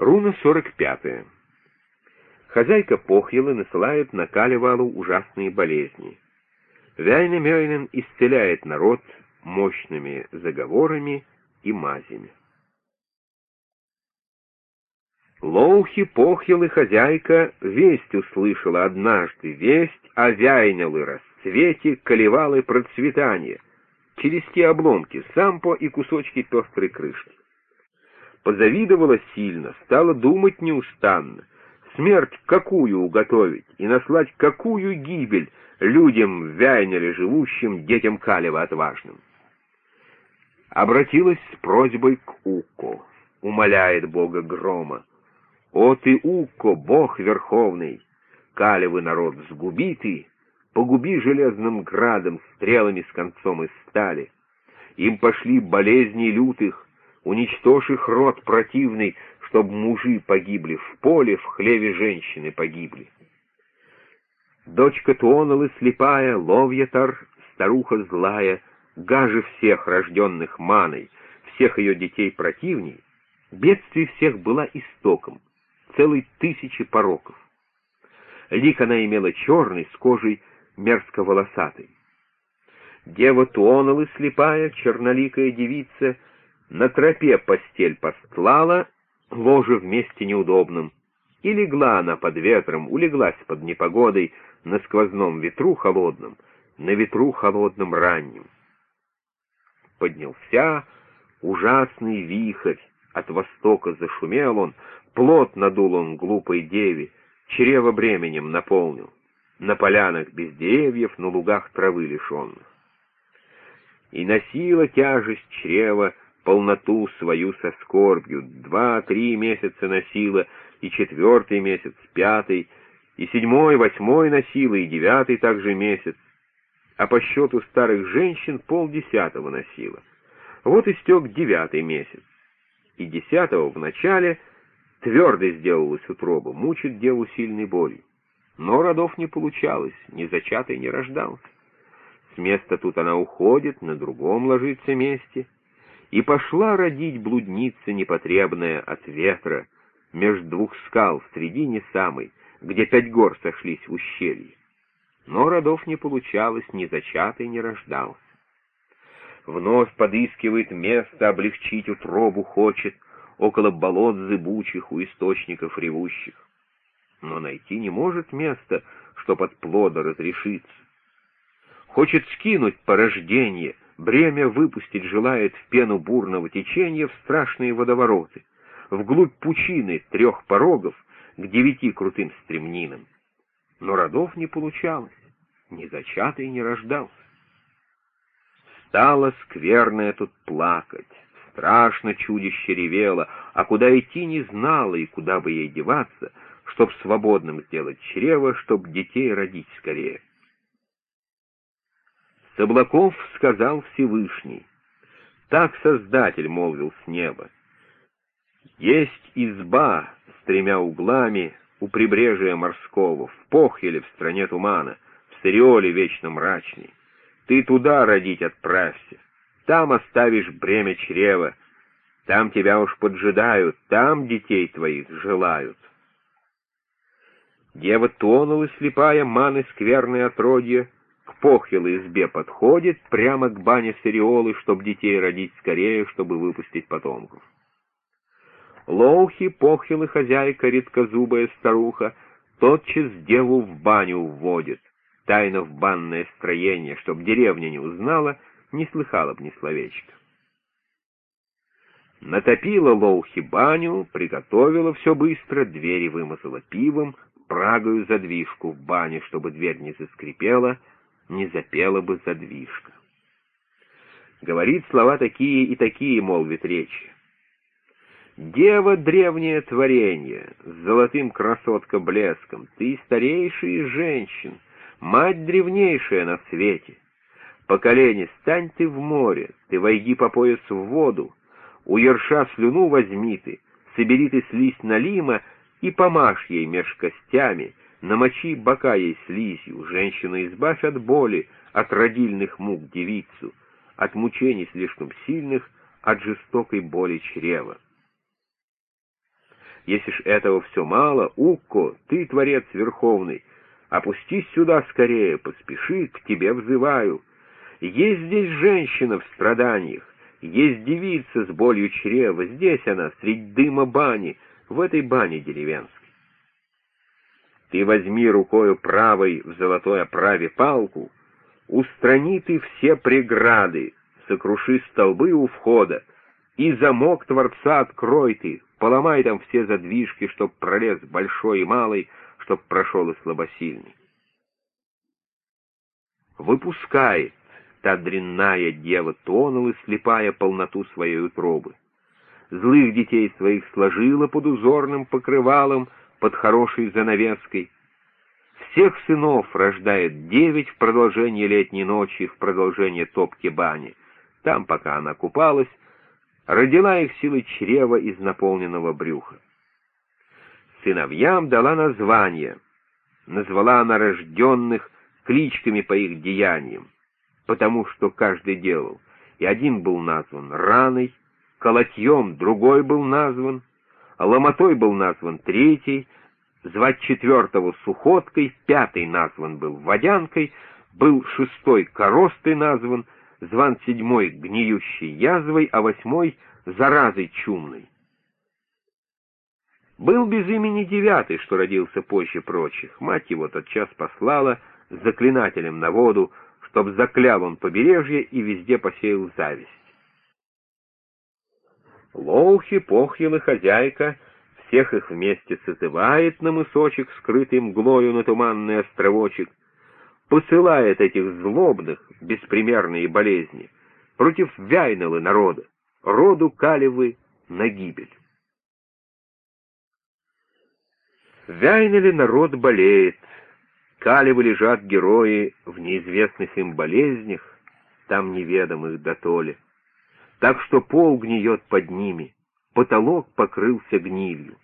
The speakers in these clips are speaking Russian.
Руна 45. Хозяйка Похьелы насылает на Калевалу ужасные болезни. Вяйнемёйнен исцеляет народ мощными заговорами и мазями. Лоухи, Похьелы, хозяйка весть услышала однажды, весть о Вяйнелы расцвете, Калевалы процветания, через те обломки, сампо и кусочки пестрой крышки позавидовала сильно, стала думать неустанно, смерть какую уготовить и наслать какую гибель людям Вяйнере живущим, детям Калева отважным. Обратилась с просьбой к Уко, умоляет Бога грома. «О ты, Уко, Бог Верховный, Калевы народ сгуби ты, погуби железным градом, стрелами с концом из стали. Им пошли болезни лютых, уничтожь их род противный, чтоб мужи погибли в поле, в хлеве женщины погибли. Дочка Туоналы слепая, Ловьятар, старуха злая, гаже всех рожденных маной, всех ее детей противней, бедствий всех была истоком, целой тысячи пороков. Лик она имела черный, с кожей мерзко-волосатой. Дева Туоналы слепая, черноликая девица — на тропе постель постлала, ложе вместе неудобном, и легла она под ветром, улеглась под непогодой, на сквозном ветру холодном, на ветру холодном раннем. Поднялся ужасный вихрь, от востока зашумел он, плод надул он глупой деве, чрево бременем наполнил, на полянах без деревьев, на лугах травы лишенных. И носила тяжесть чрева полноту свою со скорбью, два-три месяца носила, и четвертый месяц, пятый, и седьмой, восьмой носила, и девятый также месяц, а по счету старых женщин полдесятого носила. Вот истек девятый месяц, и десятого в начале твердо сделалась утроба, мучит деву сильной болью. Но родов не получалось, ни зачатый не рождался. С места тут она уходит, на другом ложится месте — и пошла родить блудница непотребная от ветра, меж двух скал в средине самой, где пять гор сошлись в ущелье. Но родов не получалось, ни зачатый не рождался. Вновь подыскивает место, облегчить утробу хочет, около болот зыбучих у источников ревущих. Но найти не может места, чтоб от плода разрешиться. Хочет скинуть порождение, Бремя выпустить желает в пену бурного течения в страшные водовороты, вглубь пучины трех порогов к девяти крутым стремнинам. Но родов не получалось, ни зачатый не рождался. Стало скверное тут плакать, страшно чудище ревело, а куда идти не знала и куда бы ей деваться, чтоб свободным сделать чрево, чтоб детей родить скорее. Облаков сказал Всевышний. Так Создатель молвил с неба. Есть изба с тремя углами у прибрежия морского, в Похеле, в стране тумана, в Сириоле вечно мрачней. Ты туда родить отправься, там оставишь бремя чрева, там тебя уж поджидают, там детей твоих желают. Дева тонула слепая, маны скверные отродья, к избе подходит, прямо к бане Сириолы, чтоб детей родить скорее, чтобы выпустить потомков. Лоухи, похилы хозяйка, редкозубая старуха, тотчас деву в баню вводит, тайно в банное строение, чтоб деревня не узнала, не слыхала б ни словечка. Натопила Лоухи баню, приготовила все быстро, двери вымазала пивом, прагою задвижку в бане, чтобы дверь не заскрипела, не запела бы задвижка. Говорит слова такие и такие, молвит речь. Дева — древнее творение, с золотым красотка блеском, ты старейший из женщин, мать древнейшая на свете. По колени стань ты в море, ты войди по пояс в воду, у ерша слюну возьми ты, собери ты слизь налима и помажь ей меж костями, намочи бока ей слизью, женщина избавь от боли, от родильных мук девицу, от мучений слишком сильных, от жестокой боли чрева. Если ж этого все мало, Укко, ты, Творец Верховный, опустись сюда скорее, поспеши, к тебе взываю. Есть здесь женщина в страданиях, есть девица с болью чрева, здесь она, средь дыма бани, в этой бане деревенской. Ты возьми рукою правой в золотой оправе палку, устрани ты все преграды, сокруши столбы у входа, и замок Творца открой ты, поломай там все задвижки, чтоб пролез большой и малый, чтоб прошел и слабосильный. Выпускает та дрянная дева тонул и слепая полноту своей утробы. Злых детей своих сложила под узорным покрывалом, под хорошей занавеской. Всех сынов рождает девять в продолжение летней ночи, в продолжение топки бани. Там, пока она купалась, родила их силой чрева из наполненного брюха. Сыновьям дала название, назвала она рожденных кличками по их деяниям, потому что каждый делал, и один был назван раной, колотьем другой был назван, ломотой был назван третий, звать четвертого сухоткой, пятый назван был водянкой, был шестой коростой назван, зван седьмой гниющей язвой, а восьмой заразой чумной. Был без имени девятый, что родился позже прочих. Мать его тотчас послала заклинателем на воду, чтоб заклял он побережье и везде посеял зависть. Лоухи, похьел хозяйка всех их вместе созывает на мысочек, скрытый мглою на туманный островочек, посылает этих злобных, беспримерные болезни против Вяйналы народа, роду Калевы на гибель. Вяйнали народ болеет, Калевы лежат герои в неизвестных им болезнях, там неведомых дотоле. Так что пол гниет под ними, потолок покрылся гнилью.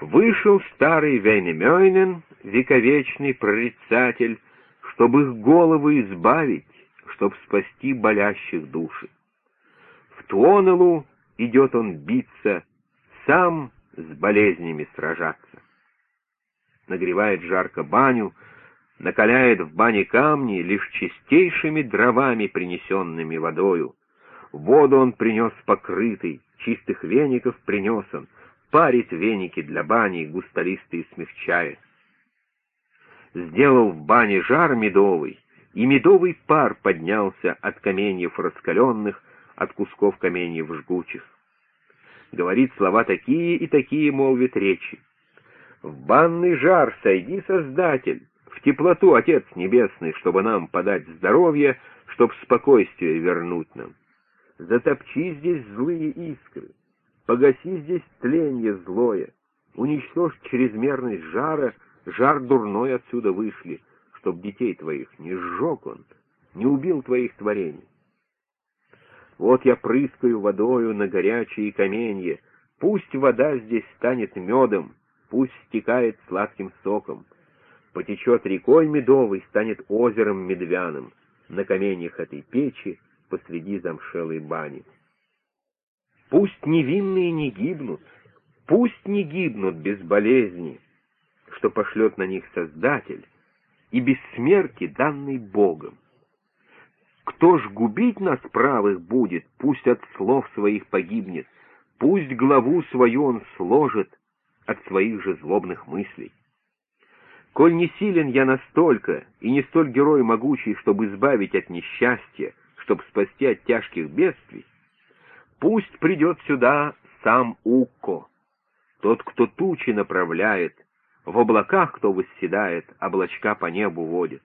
Вышел старый Вейнемёйнен, вековечный прорицатель, чтобы их головы избавить, чтоб спасти болящих души. В Туонелу идет он биться, сам с болезнями сражаться. Нагревает жарко баню, накаляет в бане камни лишь чистейшими дровами, принесенными водою. Воду он принес покрытый, чистых веников принес он, парит веники для бани, густолистые смягчает. Сделал в бане жар медовый, и медовый пар поднялся от каменьев раскаленных, от кусков каменьев жгучих. Говорит слова такие и такие, молвит речи. В банный жар сойди, Создатель, в теплоту, Отец Небесный, чтобы нам подать здоровье, чтоб спокойствие вернуть нам. Затопчи здесь злые искры, погаси здесь тленье злое, уничтожь чрезмерность жара, жар дурной отсюда вышли, чтоб детей твоих не сжег он, не убил твоих творений. Вот я прыскаю водою на горячие каменья, пусть вода здесь станет медом, пусть стекает сладким соком, потечет рекой медовой, станет озером медвяным на каменьях этой печи, посреди замшелой бани. Пусть невинные не гибнут, пусть не гибнут без болезни, что пошлет на них Создатель, и без смерти, данный Богом. Кто ж губить нас правых будет, пусть от слов своих погибнет, пусть главу свою он сложит от своих же злобных мыслей. Коль не силен я настолько, и не столь герой могучий, чтобы избавить от несчастья, чтобы спасти от тяжких бедствий, пусть придет сюда сам Укко, тот, кто тучи направляет, в облаках кто восседает, облачка по небу водит.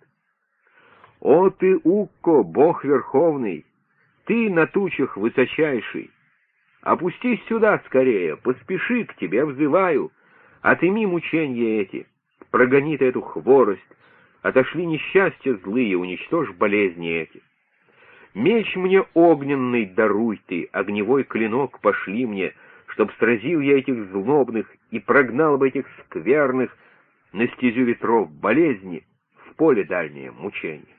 О ты, Укко, Бог Верховный, ты на тучах высочайший, опустись сюда скорее, поспеши, к тебе взываю, отыми мучения эти, прогони ты эту хворость, отошли несчастья злые, уничтожь болезни эти. Меч мне огненный даруй ты, огневой клинок пошли мне, чтоб сразил я этих злобных и прогнал бы этих скверных на стезю ветров болезни, в поле дальнее мучение.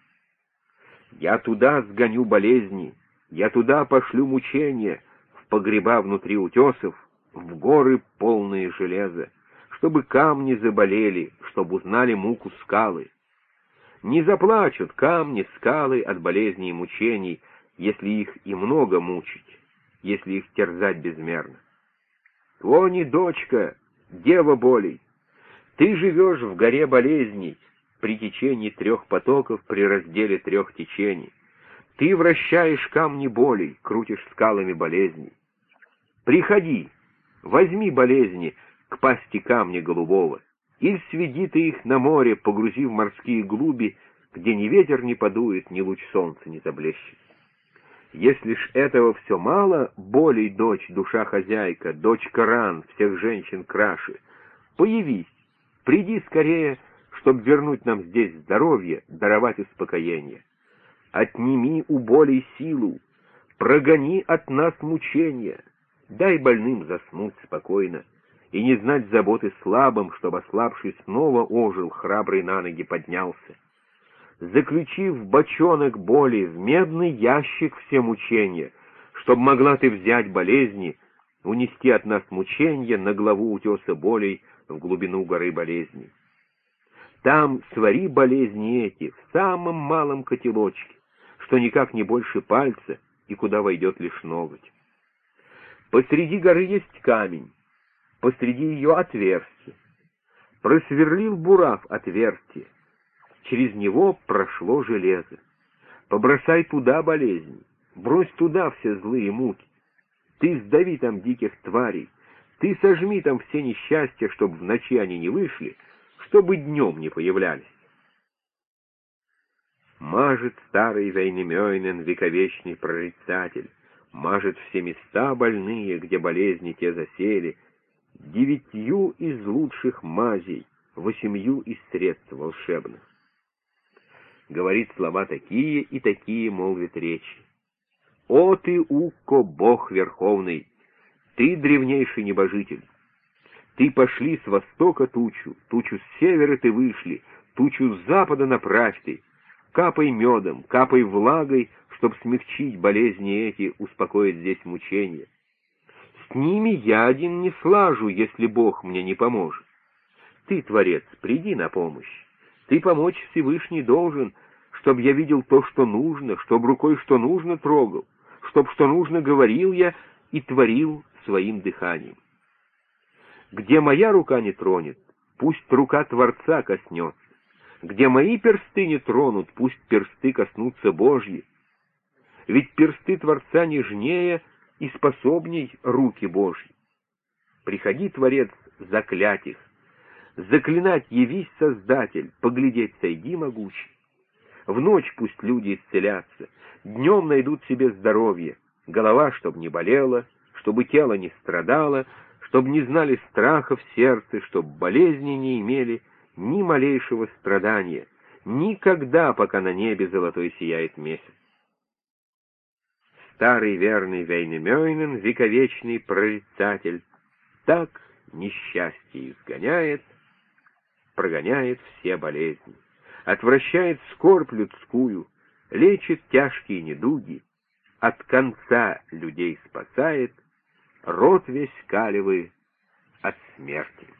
Я туда сгоню болезни, я туда пошлю мучения, в погреба внутри утесов, в горы полные железа, чтобы камни заболели, чтобы узнали муку скалы. Не заплачут камни, скалы от болезней и мучений, если их и много мучить, если их терзать безмерно. Твони, дочка, дева болей, ты живешь в горе болезней, при течении трех потоков, при разделе трех течений. Ты вращаешь камни болей, крутишь скалами болезней. Приходи, возьми болезни к пасти камня голубого, или сведи ты их на море, погрузи в морские глуби, где ни ветер не подует, ни луч солнца не заблещет. Если ж этого все мало, болей дочь, душа хозяйка, дочь Коран, всех женщин краши, появись, приди скорее, чтоб вернуть нам здесь здоровье, даровать успокоение. Отними у болей силу, прогони от нас мучения, дай больным заснуть спокойно и не знать заботы слабым, чтобы ослабший снова ожил, храбрый на ноги поднялся. Заключи в бочонок боли, в медный ящик все мучения, чтоб могла ты взять болезни, унести от нас мучения на главу утеса болей в глубину горы болезней. Там свари болезни эти в самом малом котелочке, что никак не больше пальца и куда войдет лишь ноготь. Посреди горы есть камень, посреди ее отверстие. Просверлил бурав отверстие, через него прошло железо. Побросай туда болезни, брось туда все злые муки. Ты сдави там диких тварей, ты сожми там все несчастья, чтобы в ночи они не вышли, чтобы днем не появлялись. Мажет старый Вейнемёйнен, вековечный прорицатель, мажет все места больные, где болезни те засели, девятью из лучших мазей, восемью из средств волшебных. Говорит слова такие и такие, молвит речи. «О ты, Укко, Бог Верховный! Ты древнейший небожитель! Ты пошли с востока тучу, тучу с севера ты вышли, тучу с запада направь ты, капай медом, капай влагой, чтоб смягчить болезни эти, успокоить здесь мучения. С ними я один не слажу, если Бог мне не поможет. Ты, Творец, приди на помощь. Ты помочь Всевышний должен, чтоб я видел то, что нужно, чтоб рукой что нужно трогал, чтоб что нужно говорил я и творил своим дыханием. Где моя рука не тронет, пусть рука Творца коснется. Где мои персты не тронут, пусть персты коснутся Божьи. Ведь персты Творца нежнее и способней руки Божьи. Приходи, Творец, заклять их. Заклинать явись Создатель, поглядеть сойди могучий. В ночь пусть люди исцелятся, днем найдут себе здоровье, голова, чтоб не болела, чтобы тело не страдало, чтобы не знали страха в сердце, чтобы болезни не имели ни малейшего страдания, никогда, пока на небе золотой сияет месяц. Старый верный Вейнемёйнен, вековечный прорицатель, так несчастье изгоняет, прогоняет все болезни, отвращает скорбь людскую, лечит тяжкие недуги, от конца людей спасает — рот весь калевый от смерти.